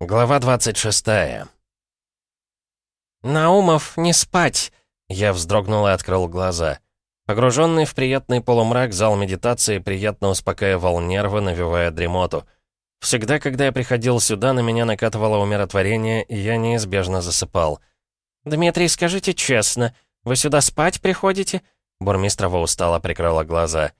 Глава 26 «Наумов, не спать!» Я вздрогнул и открыл глаза. Погруженный в приятный полумрак, зал медитации приятно успокаивал нервы, навевая дремоту. Всегда, когда я приходил сюда, на меня накатывало умиротворение, и я неизбежно засыпал. «Дмитрий, скажите честно, вы сюда спать приходите?» Бурмистрова устало прикрыла глаза.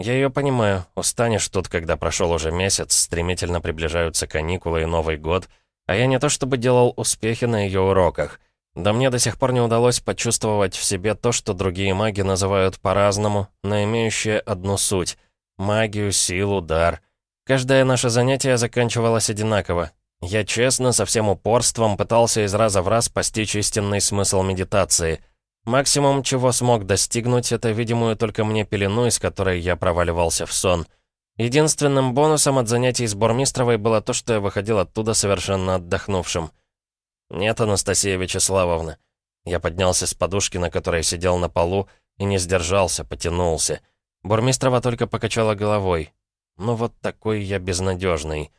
«Я ее понимаю. Устанешь тут, когда прошел уже месяц, стремительно приближаются каникулы и Новый год, а я не то чтобы делал успехи на ее уроках. Да мне до сих пор не удалось почувствовать в себе то, что другие маги называют по-разному, но имеющее одну суть — магию, силу, дар. Каждое наше занятие заканчивалось одинаково. Я честно, со всем упорством пытался из раза в раз постичь истинный смысл медитации — Максимум, чего смог достигнуть, это видимую только мне пелену, из которой я проваливался в сон. Единственным бонусом от занятий с Бормистровой было то, что я выходил оттуда совершенно отдохнувшим. «Нет, Анастасия Вячеславовна». Я поднялся с подушки, на которой сидел на полу, и не сдержался, потянулся. Бурмистрова только покачала головой. «Ну вот такой я безнадежный.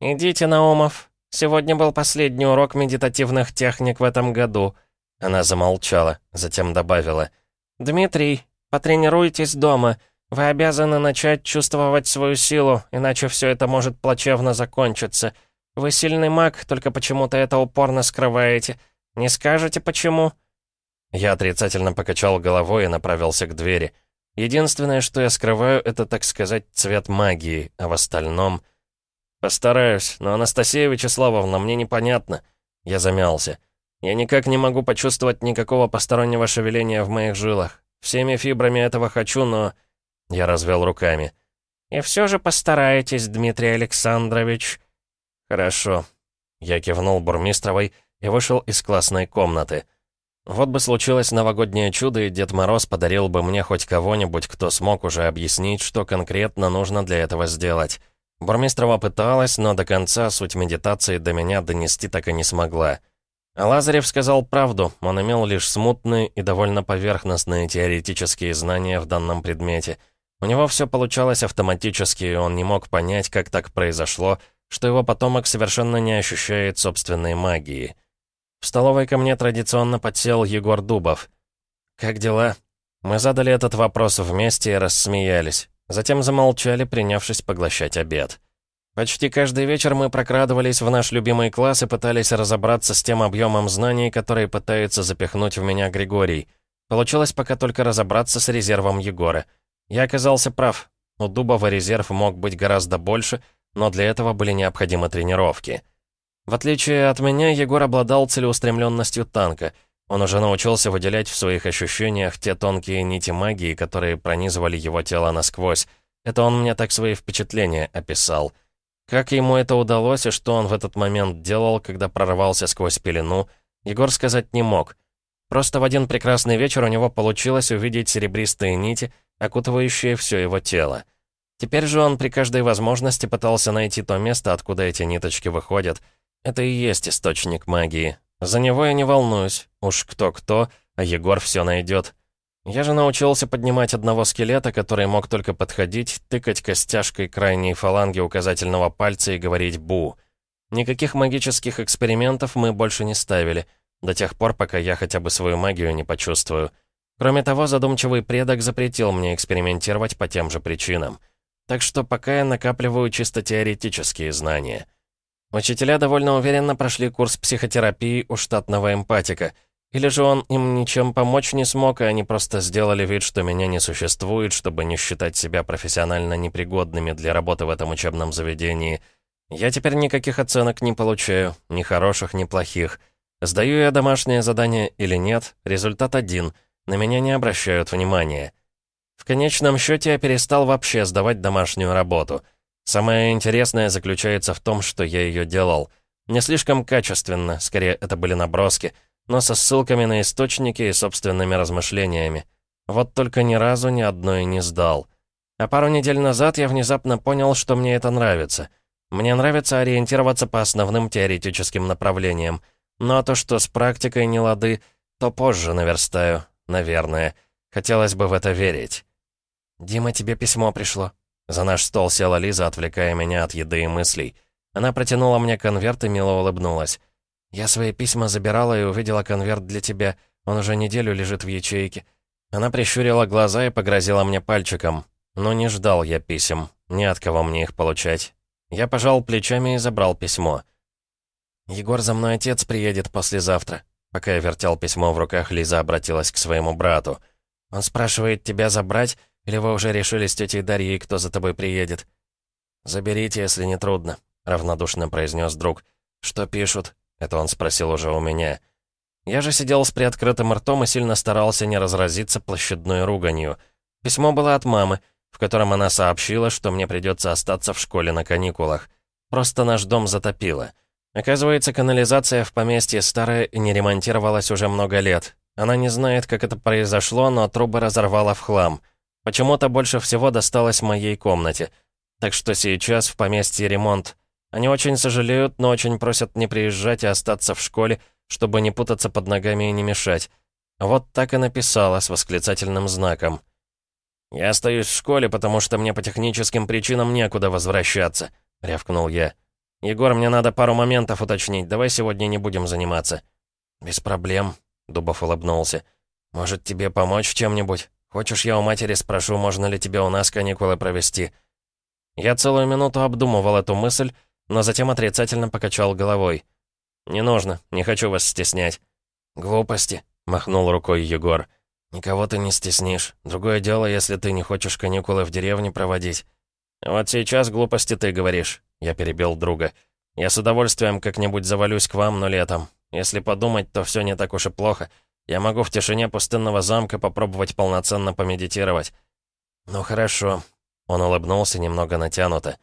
«Идите, Наумов. Сегодня был последний урок медитативных техник в этом году». Она замолчала, затем добавила. «Дмитрий, потренируйтесь дома. Вы обязаны начать чувствовать свою силу, иначе все это может плачевно закончиться. Вы сильный маг, только почему-то это упорно скрываете. Не скажете, почему?» Я отрицательно покачал головой и направился к двери. Единственное, что я скрываю, это, так сказать, цвет магии, а в остальном... Постараюсь, но, Анастасия Вячеславовна, мне непонятно. Я замялся. Я никак не могу почувствовать никакого постороннего шевеления в моих жилах. Всеми фибрами этого хочу, но...» Я развел руками. «И все же постарайтесь, Дмитрий Александрович». «Хорошо». Я кивнул Бурмистровой и вышел из классной комнаты. Вот бы случилось новогоднее чудо, и Дед Мороз подарил бы мне хоть кого-нибудь, кто смог уже объяснить, что конкретно нужно для этого сделать. Бурмистрова пыталась, но до конца суть медитации до меня донести так и не смогла. А Лазарев сказал правду, он имел лишь смутные и довольно поверхностные теоретические знания в данном предмете. У него все получалось автоматически, и он не мог понять, как так произошло, что его потомок совершенно не ощущает собственной магии. В столовой ко мне традиционно подсел Егор Дубов. «Как дела?» Мы задали этот вопрос вместе и рассмеялись. Затем замолчали, принявшись поглощать обед. Почти каждый вечер мы прокрадывались в наш любимый класс и пытались разобраться с тем объемом знаний, который пытается запихнуть в меня Григорий. Получилось пока только разобраться с резервом Егора. Я оказался прав. У Дубова резерв мог быть гораздо больше, но для этого были необходимы тренировки. В отличие от меня, Егор обладал целеустремленностью танка. Он уже научился выделять в своих ощущениях те тонкие нити магии, которые пронизывали его тело насквозь. Это он мне так свои впечатления описал. Как ему это удалось и что он в этот момент делал, когда прорвался сквозь пелену, Егор сказать не мог. Просто в один прекрасный вечер у него получилось увидеть серебристые нити, окутывающие все его тело. Теперь же он при каждой возможности пытался найти то место, откуда эти ниточки выходят. Это и есть источник магии. За него я не волнуюсь. Уж кто-кто, а Егор все найдет. Я же научился поднимать одного скелета, который мог только подходить, тыкать костяшкой крайней фаланги указательного пальца и говорить «бу». Никаких магических экспериментов мы больше не ставили, до тех пор, пока я хотя бы свою магию не почувствую. Кроме того, задумчивый предок запретил мне экспериментировать по тем же причинам. Так что пока я накапливаю чисто теоретические знания. Учителя довольно уверенно прошли курс психотерапии у штатного эмпатика — или же он им ничем помочь не смог, и они просто сделали вид, что меня не существует, чтобы не считать себя профессионально непригодными для работы в этом учебном заведении. Я теперь никаких оценок не получаю, ни хороших, ни плохих. Сдаю я домашнее задание или нет, результат один. На меня не обращают внимания. В конечном счете я перестал вообще сдавать домашнюю работу. Самое интересное заключается в том, что я ее делал. Не слишком качественно, скорее это были наброски — но со ссылками на источники и собственными размышлениями. Вот только ни разу ни одной не сдал. А пару недель назад я внезапно понял, что мне это нравится. Мне нравится ориентироваться по основным теоретическим направлениям. Ну а то, что с практикой не лады, то позже наверстаю, наверное. Хотелось бы в это верить. «Дима, тебе письмо пришло». За наш стол села Лиза, отвлекая меня от еды и мыслей. Она протянула мне конверт и мило улыбнулась. «Я свои письма забирала и увидела конверт для тебя. Он уже неделю лежит в ячейке». Она прищурила глаза и погрозила мне пальчиком. Но не ждал я писем. Ни от кого мне их получать. Я пожал плечами и забрал письмо. «Егор, за мной отец приедет послезавтра». Пока я вертел письмо в руках, Лиза обратилась к своему брату. «Он спрашивает, тебя забрать, или вы уже решили с тетей Дарьей, кто за тобой приедет?» «Заберите, если не трудно», — равнодушно произнес друг. «Что пишут?» — это он спросил уже у меня. Я же сидел с приоткрытым ртом и сильно старался не разразиться площадной руганью. Письмо было от мамы, в котором она сообщила, что мне придется остаться в школе на каникулах. Просто наш дом затопило. Оказывается, канализация в поместье старая и не ремонтировалась уже много лет. Она не знает, как это произошло, но трубы разорвала в хлам. Почему-то больше всего досталось моей комнате. Так что сейчас в поместье ремонт. Они очень сожалеют, но очень просят не приезжать и остаться в школе, чтобы не путаться под ногами и не мешать. Вот так и написала с восклицательным знаком. «Я остаюсь в школе, потому что мне по техническим причинам некуда возвращаться», — рявкнул я. «Егор, мне надо пару моментов уточнить. Давай сегодня не будем заниматься». «Без проблем», — Дубов улыбнулся. «Может, тебе помочь чем-нибудь? Хочешь, я у матери спрошу, можно ли тебе у нас каникулы провести?» Я целую минуту обдумывал эту мысль, но затем отрицательно покачал головой. «Не нужно, не хочу вас стеснять». «Глупости», — махнул рукой Егор. «Никого ты не стеснишь. Другое дело, если ты не хочешь каникулы в деревне проводить». «Вот сейчас глупости ты говоришь», — я перебил друга. «Я с удовольствием как-нибудь завалюсь к вам, но летом. Если подумать, то все не так уж и плохо. Я могу в тишине пустынного замка попробовать полноценно помедитировать». «Ну хорошо», — он улыбнулся немного натянуто.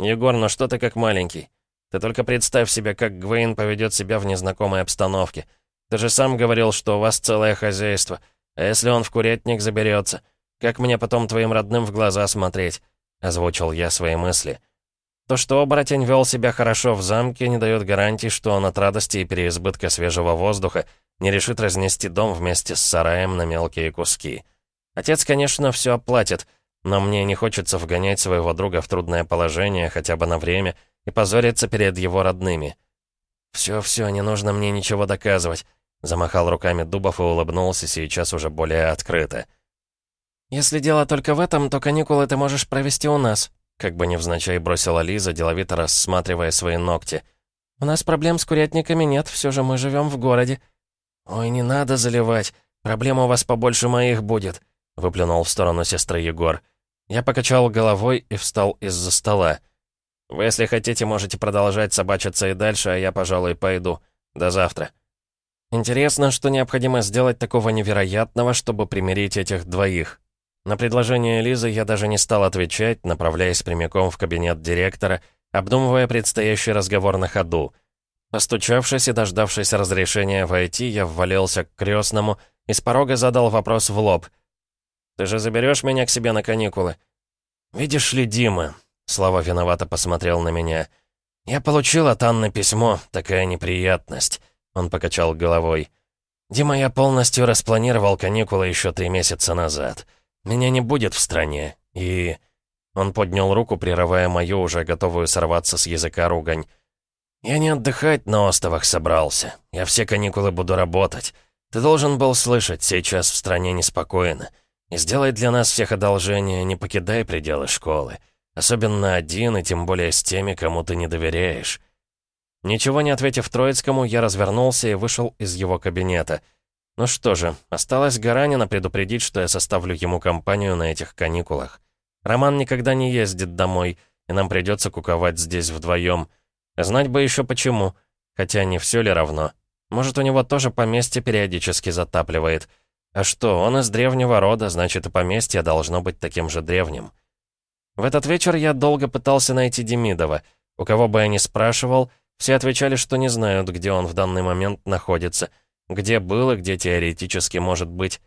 «Егор, ну что ты как маленький? Ты только представь себе, как Гвейн поведет себя в незнакомой обстановке. Ты же сам говорил, что у вас целое хозяйство. А если он в курятник заберется? Как мне потом твоим родным в глаза смотреть?» Озвучил я свои мысли. То, что оборотень вел себя хорошо в замке, не дает гарантии, что он от радости и переизбытка свежего воздуха не решит разнести дом вместе с сараем на мелкие куски. Отец, конечно, все оплатит, но мне не хочется вгонять своего друга в трудное положение хотя бы на время — и позориться перед его родными. «Все-все, не нужно мне ничего доказывать», — замахал руками Дубов и улыбнулся сейчас уже более открыто. «Если дело только в этом, то каникулы ты можешь провести у нас», как бы невзначай бросила Лиза, деловито рассматривая свои ногти. «У нас проблем с курятниками нет, все же мы живем в городе». «Ой, не надо заливать, проблем у вас побольше моих будет», выплюнул в сторону сестры Егор. Я покачал головой и встал из-за стола. Вы, если хотите, можете продолжать собачиться и дальше, а я, пожалуй, пойду. До завтра. Интересно, что необходимо сделать такого невероятного, чтобы примирить этих двоих. На предложение Лизы я даже не стал отвечать, направляясь прямиком в кабинет директора, обдумывая предстоящий разговор на ходу. Постучавшись и дождавшись разрешения войти, я ввалился к крестному и с порога задал вопрос в лоб. «Ты же заберешь меня к себе на каникулы?» «Видишь ли, Дима, Слава виновато посмотрел на меня. «Я получил от Анны письмо, такая неприятность». Он покачал головой. «Дима, я полностью распланировал каникулы еще три месяца назад. Меня не будет в стране, и...» Он поднял руку, прерывая мою, уже готовую сорваться с языка ругань. «Я не отдыхать на островах собрался. Я все каникулы буду работать. Ты должен был слышать, сейчас в стране неспокойно. И сделай для нас всех одолжение, не покидай пределы школы. Особенно один, и тем более с теми, кому ты не доверяешь. Ничего не ответив Троицкому, я развернулся и вышел из его кабинета. Ну что же, осталось Гаранина предупредить, что я составлю ему компанию на этих каникулах. Роман никогда не ездит домой, и нам придется куковать здесь вдвоем. Знать бы еще почему, хотя не все ли равно. Может, у него тоже поместье периодически затапливает. А что, он из древнего рода, значит, и поместье должно быть таким же древним. В этот вечер я долго пытался найти Демидова. У кого бы я ни спрашивал, все отвечали, что не знают, где он в данный момент находится, где был и где теоретически может быть.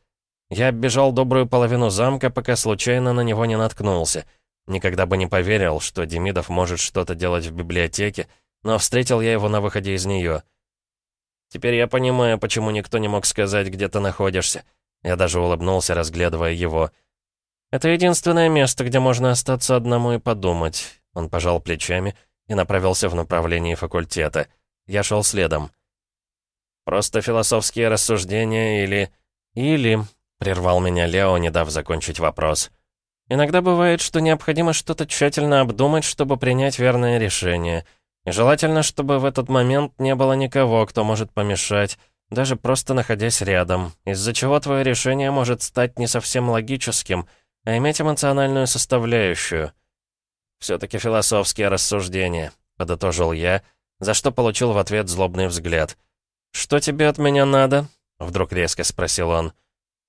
Я оббежал добрую половину замка, пока случайно на него не наткнулся. Никогда бы не поверил, что Демидов может что-то делать в библиотеке, но встретил я его на выходе из нее. Теперь я понимаю, почему никто не мог сказать, где ты находишься. Я даже улыбнулся, разглядывая его. Это единственное место, где можно остаться одному и подумать. Он пожал плечами и направился в направлении факультета. Я шел следом. «Просто философские рассуждения или...» «Или...» — прервал меня Лео, не дав закончить вопрос. «Иногда бывает, что необходимо что-то тщательно обдумать, чтобы принять верное решение. Желательно, чтобы в этот момент не было никого, кто может помешать, даже просто находясь рядом, из-за чего твое решение может стать не совсем логическим, а иметь эмоциональную составляющую». «Все-таки философские рассуждения», — подытожил я, за что получил в ответ злобный взгляд. «Что тебе от меня надо?» — вдруг резко спросил он.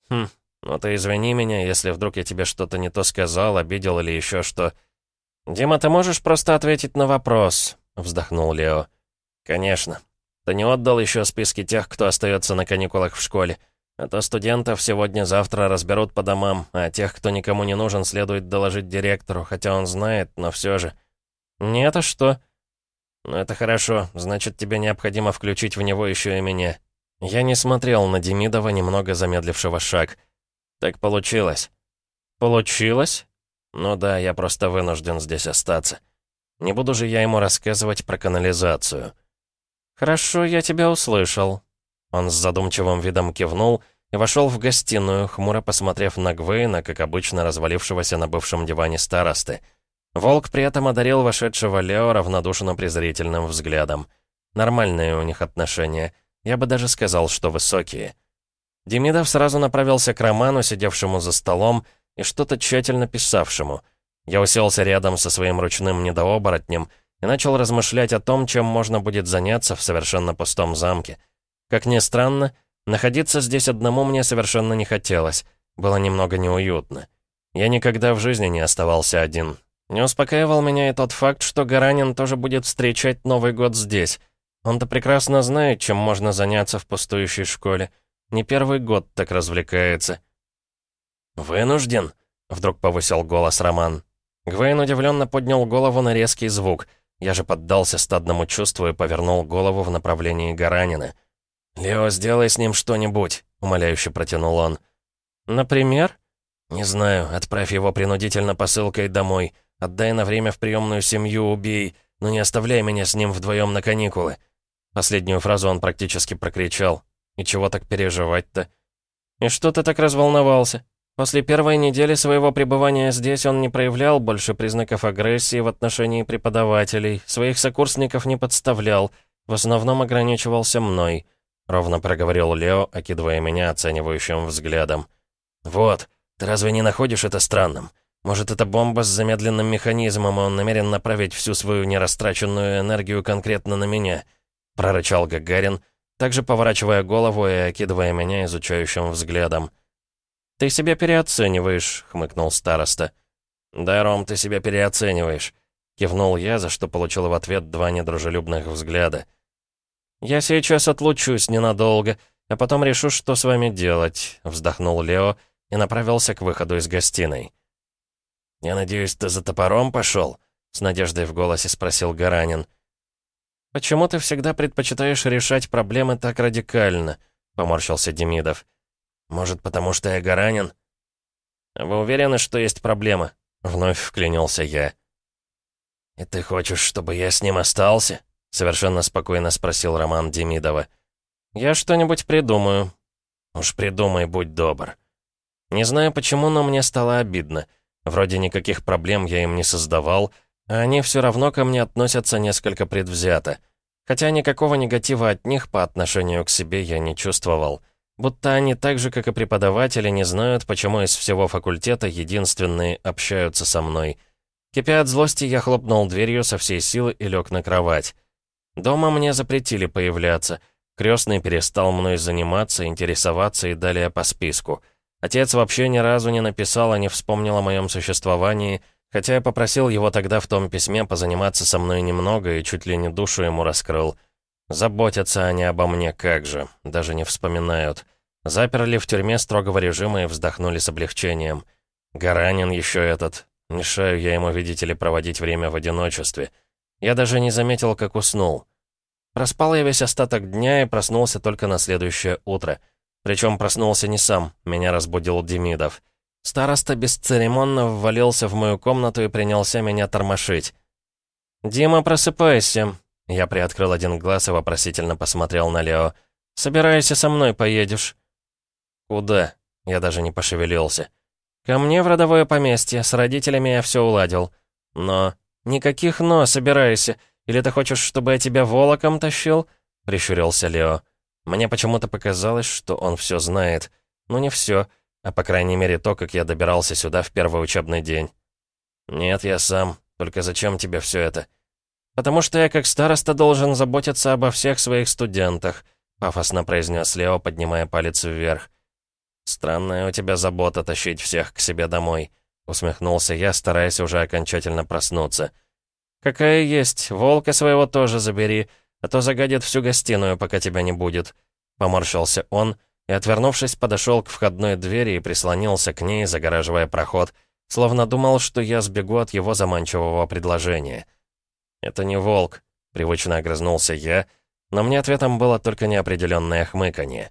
«Хм, ну ты извини меня, если вдруг я тебе что-то не то сказал, обидел или еще что». «Дима, ты можешь просто ответить на вопрос?» — вздохнул Лео. «Конечно. Ты не отдал еще списки тех, кто остается на каникулах в школе. А то студентов сегодня-завтра разберут по домам, а тех, кто никому не нужен, следует доложить директору, хотя он знает, но все же». «Нет, а что?» «Ну это хорошо, значит, тебе необходимо включить в него еще и меня». Я не смотрел на Демидова, немного замедлившего шаг. Так получилось. Получилось? Ну да, я просто вынужден здесь остаться. Не буду же я ему рассказывать про канализацию. Хорошо, я тебя услышал. Он с задумчивым видом кивнул и вошел в гостиную, хмуро посмотрев на Гвейна, как обычно развалившегося на бывшем диване старосты. Волк при этом одарил вошедшего Лео равнодушно-презрительным взглядом. Нормальные у них отношения. Я бы даже сказал, что высокие. Демидов сразу направился к Роману, сидевшему за столом, и что-то тщательно писавшему. Я уселся рядом со своим ручным недооборотнем и начал размышлять о том, чем можно будет заняться в совершенно пустом замке. Как ни странно, находиться здесь одному мне совершенно не хотелось. Было немного неуютно. Я никогда в жизни не оставался один, не успокаивал меня и тот факт, что Гаранин тоже будет встречать Новый год здесь. Он-то прекрасно знает, чем можно заняться в пустующей школе. Не первый год так развлекается. «Вынужден?» — вдруг повысил голос Роман. Гвейн удивленно поднял голову на резкий звук. Я же поддался стадному чувству и повернул голову в направлении Гаранина. «Лео, сделай с ним что-нибудь», — умоляюще протянул он. «Например?» «Не знаю, отправь его принудительно посылкой домой. Отдай на время в приемную семью, убей, но не оставляй меня с ним вдвоем на каникулы». Последнюю фразу он практически прокричал. «И чего так переживать-то?» «И что ты так разволновался? После первой недели своего пребывания здесь он не проявлял больше признаков агрессии в отношении преподавателей, своих сокурсников не подставлял, в основном ограничивался мной», — ровно проговорил Лео, окидывая меня оценивающим взглядом. «Вот, ты разве не находишь это странным? Может, это бомба с замедленным механизмом, и он намерен направить всю свою нерастраченную энергию конкретно на меня?» — прорычал Гагарин, также поворачивая голову и окидывая меня изучающим взглядом. «Ты себя переоцениваешь», — хмыкнул староста. «Да, Ром, ты себя переоцениваешь», — кивнул я, за что получил в ответ два недружелюбных взгляда. «Я сейчас отлучусь ненадолго, а потом решу, что с вами делать», — вздохнул Лео и направился к выходу из гостиной. «Я надеюсь, ты за топором пошел?» — с надеждой в голосе спросил Гаранин. «Почему ты всегда предпочитаешь решать проблемы так радикально?» — поморщился Демидов. «Может, потому что я Гаранин?» «Вы уверены, что есть проблема?» — вновь вклинился я. «И ты хочешь, чтобы я с ним остался?» — совершенно спокойно спросил Роман Демидова. «Я что-нибудь придумаю». «Уж придумай, будь добр». Не знаю почему, но мне стало обидно. Вроде никаких проблем я им не создавал, а они все равно ко мне относятся несколько предвзято. Хотя никакого негатива от них по отношению к себе я не чувствовал. Будто они так же, как и преподаватели, не знают, почему из всего факультета единственные общаются со мной. Кипя от злости, я хлопнул дверью со всей силы и лег на кровать. Дома мне запретили появляться. Крестный перестал мной заниматься, интересоваться и далее по списку — Отец вообще ни разу не написал и не вспомнил о моем существовании, хотя я попросил его тогда в том письме позаниматься со мной немного и чуть ли не душу ему раскрыл. Заботятся они обо мне как же, даже не вспоминают. Заперли в тюрьме строгого режима и вздохнули с облегчением. Гаранин еще этот. Мешаю я ему, видите ли, проводить время в одиночестве. Я даже не заметил, как уснул. Проспал я весь остаток дня и проснулся только на следующее утро — причем проснулся не сам, меня разбудил Демидов. Староста бесцеремонно ввалился в мою комнату и принялся меня тормошить. «Дима, просыпайся!» Я приоткрыл один глаз и вопросительно посмотрел на Лео. «Собирайся, со мной поедешь». «Куда?» Я даже не пошевелился. «Ко мне в родовое поместье, с родителями я все уладил». «Но...» «Никаких «но», собирайся. Или ты хочешь, чтобы я тебя волоком тащил?» — прищурился Лео. Мне почему-то показалось, что он все знает. Ну, не все, а по крайней мере то, как я добирался сюда в первый учебный день. «Нет, я сам. Только зачем тебе все это?» «Потому что я как староста должен заботиться обо всех своих студентах», — пафосно произнес Лео, поднимая палец вверх. «Странная у тебя забота тащить всех к себе домой», — усмехнулся я, стараясь уже окончательно проснуться. «Какая есть, волка своего тоже забери, а то загадит всю гостиную, пока тебя не будет», — поморщился он, и, отвернувшись, подошел к входной двери и прислонился к ней, загораживая проход, словно думал, что я сбегу от его заманчивого предложения. «Это не волк», — привычно огрызнулся я, но мне ответом было только неопределенное хмыканье.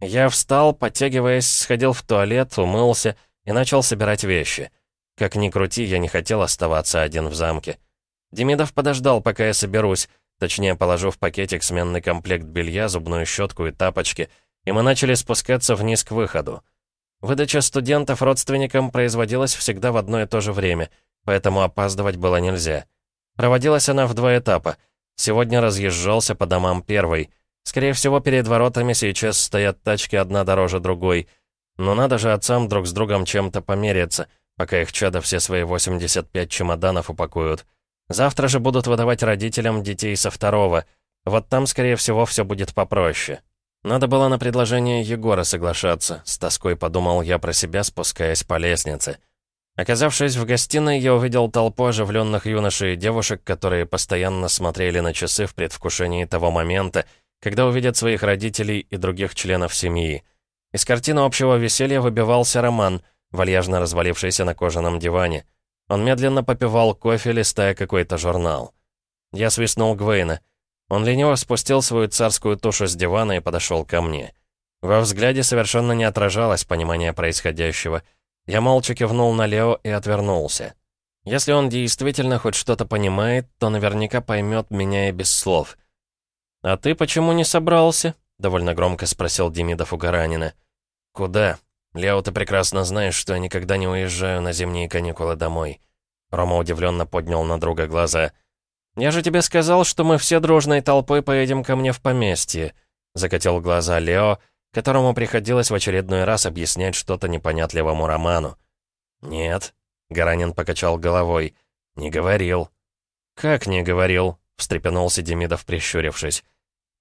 Я встал, подтягиваясь, сходил в туалет, умылся и начал собирать вещи. Как ни крути, я не хотел оставаться один в замке. Демидов подождал, пока я соберусь, точнее, положу в пакетик сменный комплект белья, зубную щетку и тапочки, и мы начали спускаться вниз к выходу. Выдача студентов родственникам производилась всегда в одно и то же время, поэтому опаздывать было нельзя. Проводилась она в два этапа. Сегодня разъезжался по домам первый — Скорее всего, перед воротами сейчас стоят тачки одна дороже другой. Но надо же отцам друг с другом чем-то помериться, пока их чада все свои 85 чемоданов упакуют. Завтра же будут выдавать родителям детей со второго. Вот там, скорее всего, все будет попроще. Надо было на предложение Егора соглашаться, с тоской подумал я про себя, спускаясь по лестнице. Оказавшись в гостиной, я увидел толпу оживленных юношей и девушек, которые постоянно смотрели на часы в предвкушении того момента, когда увидят своих родителей и других членов семьи. Из картины общего веселья выбивался Роман, вальяжно развалившийся на кожаном диване. Он медленно попивал кофе, листая какой-то журнал. Я свистнул Гвейна. Он лениво спустил свою царскую тушу с дивана и подошел ко мне. Во взгляде совершенно не отражалось понимание происходящего. Я молча кивнул на Лео и отвернулся. Если он действительно хоть что-то понимает, то наверняка поймет меня и без слов — «А ты почему не собрался?» — довольно громко спросил Демидов у Гаранина. «Куда? Лео, ты прекрасно знаешь, что я никогда не уезжаю на зимние каникулы домой». Рома удивленно поднял на друга глаза. «Я же тебе сказал, что мы все дружной толпой поедем ко мне в поместье», — закатил глаза Лео, которому приходилось в очередной раз объяснять что-то непонятливому Роману. «Нет», — Гаранин покачал головой, — «не говорил». «Как не говорил?» — встрепенулся Демидов, прищурившись.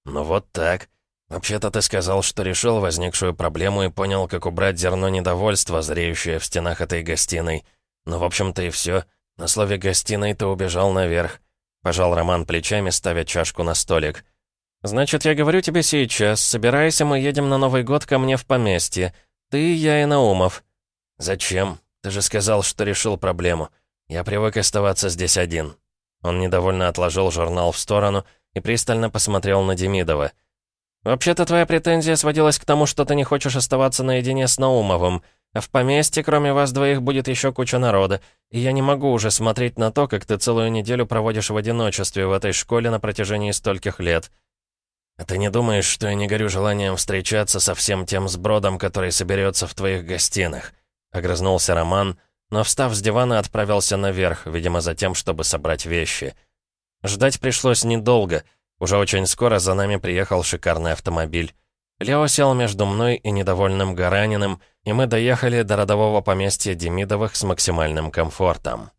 «Ну вот так. Вообще-то ты сказал, что решил возникшую проблему и понял, как убрать зерно недовольства, зреющее в стенах этой гостиной. Ну, в общем-то, и все. На слове «гостиной» ты убежал наверх». Пожал Роман плечами, ставя чашку на столик. «Значит, я говорю тебе сейчас, собирайся, мы едем на Новый год ко мне в поместье. Ты, я и Наумов». «Зачем? Ты же сказал, что решил проблему. Я привык оставаться здесь один». Он недовольно отложил журнал в сторону и пристально посмотрел на Демидова. «Вообще-то твоя претензия сводилась к тому, что ты не хочешь оставаться наедине с Наумовым, а в поместье, кроме вас двоих, будет еще куча народа, и я не могу уже смотреть на то, как ты целую неделю проводишь в одиночестве в этой школе на протяжении стольких лет». «А ты не думаешь, что я не горю желанием встречаться со всем тем сбродом, который соберется в твоих гостинах?» — огрызнулся Роман, но, встав с дивана, отправился наверх, видимо, за тем, чтобы собрать вещи — Ждать пришлось недолго. Уже очень скоро за нами приехал шикарный автомобиль. Лео сел между мной и недовольным Гараниным, и мы доехали до родового поместья Демидовых с максимальным комфортом.